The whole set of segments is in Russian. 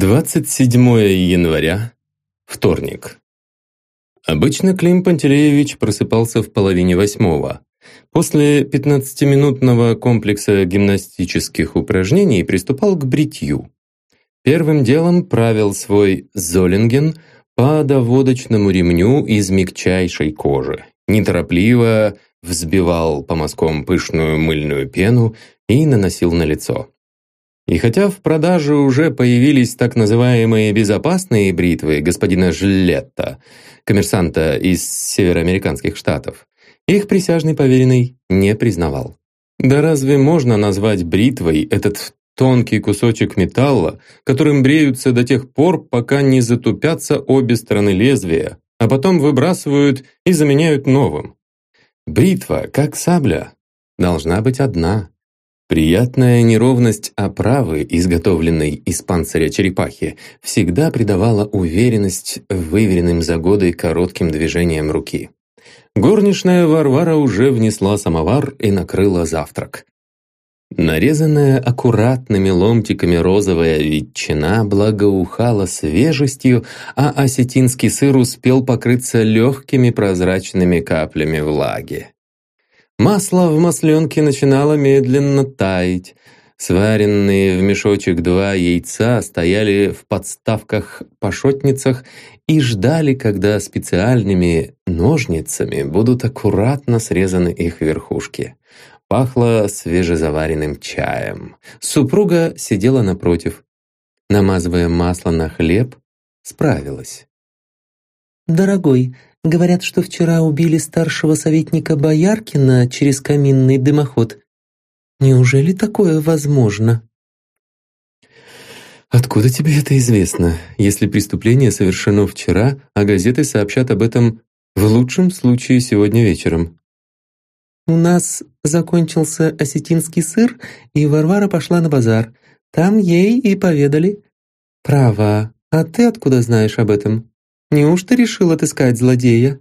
27 января, вторник. Обычно Клим Пантелеевич просыпался в половине восьмого. После 15-минутного комплекса гимнастических упражнений приступал к бритью. Первым делом правил свой золинген по доводочному ремню из мягчайшей кожи. Неторопливо взбивал по мазкам пышную мыльную пену и наносил на лицо. И хотя в продаже уже появились так называемые «безопасные бритвы» господина Жилетта, коммерсанта из североамериканских штатов, их присяжный поверенный не признавал. Да разве можно назвать бритвой этот тонкий кусочек металла, которым бреются до тех пор, пока не затупятся обе стороны лезвия, а потом выбрасывают и заменяют новым? Бритва, как сабля, должна быть одна. Приятная неровность оправы, изготовленной из панциря черепахи, всегда придавала уверенность выверенным за годы коротким движениям руки. Горничная Варвара уже внесла самовар и накрыла завтрак. Нарезанная аккуратными ломтиками розовая ветчина благоухала свежестью, а осетинский сыр успел покрыться легкими прозрачными каплями влаги. Масло в масленке начинало медленно таять. Сваренные в мешочек два яйца стояли в подставках-пошотницах и ждали, когда специальными ножницами будут аккуратно срезаны их верхушки. Пахло свежезаваренным чаем. Супруга сидела напротив. Намазывая масло на хлеб, справилась. «Дорогой, Говорят, что вчера убили старшего советника Бояркина через каминный дымоход. Неужели такое возможно? Откуда тебе это известно, если преступление совершено вчера, а газеты сообщат об этом в лучшем случае сегодня вечером? У нас закончился осетинский сыр, и Варвара пошла на базар. Там ей и поведали. Права. а ты откуда знаешь об этом? Неужто решил отыскать злодея?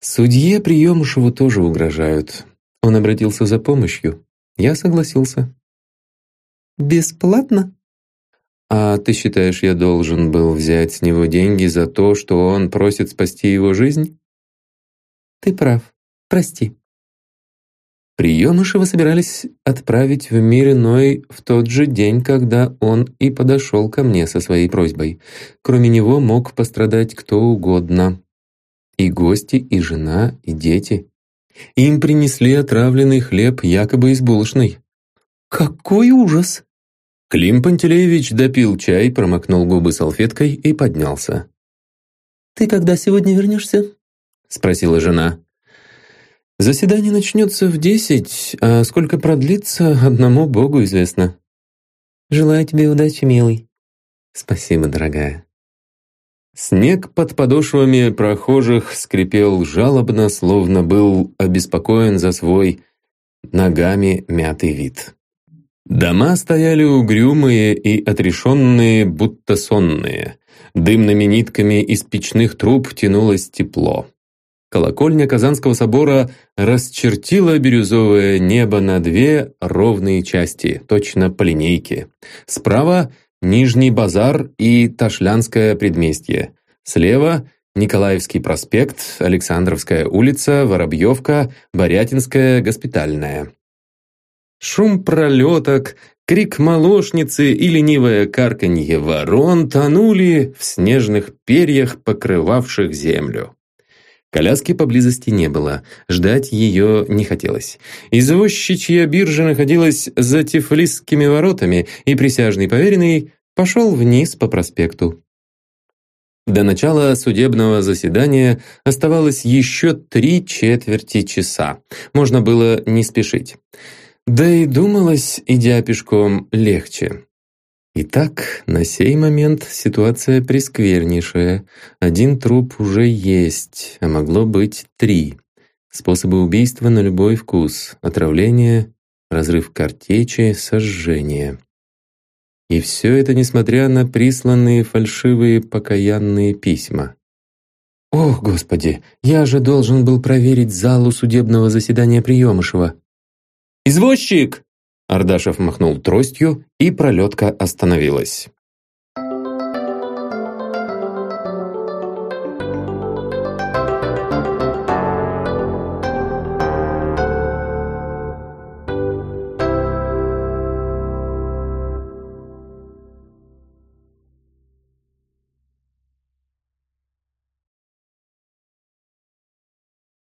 Судье Приемышеву тоже угрожают. Он обратился за помощью. Я согласился. Бесплатно? А ты считаешь, я должен был взять с него деньги за то, что он просит спасти его жизнь? Ты прав. Прости. Приемыша вы собирались отправить в мир иной в тот же день, когда он и подошел ко мне со своей просьбой. Кроме него мог пострадать кто угодно. И гости, и жена, и дети. Им принесли отравленный хлеб, якобы из булочной. «Какой ужас!» Клим Пантелеевич допил чай, промокнул губы салфеткой и поднялся. «Ты когда сегодня вернешься?» — спросила жена. Заседание начнется в десять, а сколько продлится, одному Богу известно. Желаю тебе удачи, милый. Спасибо, дорогая. Снег под подошвами прохожих скрипел жалобно, словно был обеспокоен за свой ногами мятый вид. Дома стояли угрюмые и отрешенные, будто сонные. Дымными нитками из печных труб тянулось тепло. Колокольня Казанского собора расчертила бирюзовое небо на две ровные части, точно по линейке. Справа – Нижний базар и Ташлянское предместье. Слева – Николаевский проспект, Александровская улица, Воробьевка, Борятинская, Госпитальная. Шум пролеток, крик молочницы и ленивое карканье ворон тонули в снежных перьях, покрывавших землю. Коляски поблизости не было, ждать ее не хотелось. Извозчичья биржа находилась за Тифлисскими воротами, и присяжный поверенный пошел вниз по проспекту. До начала судебного заседания оставалось еще три четверти часа. Можно было не спешить. Да и думалось, идя пешком, легче. Итак, на сей момент ситуация пресквернейшая. Один труп уже есть, а могло быть три. Способы убийства на любой вкус. Отравление, разрыв картечи, сожжение. И все это несмотря на присланные фальшивые покаянные письма. «Ох, Господи, я же должен был проверить залу судебного заседания Приемышева!» «Извозчик!» Ардашев махнул тростью, и пролетка остановилась.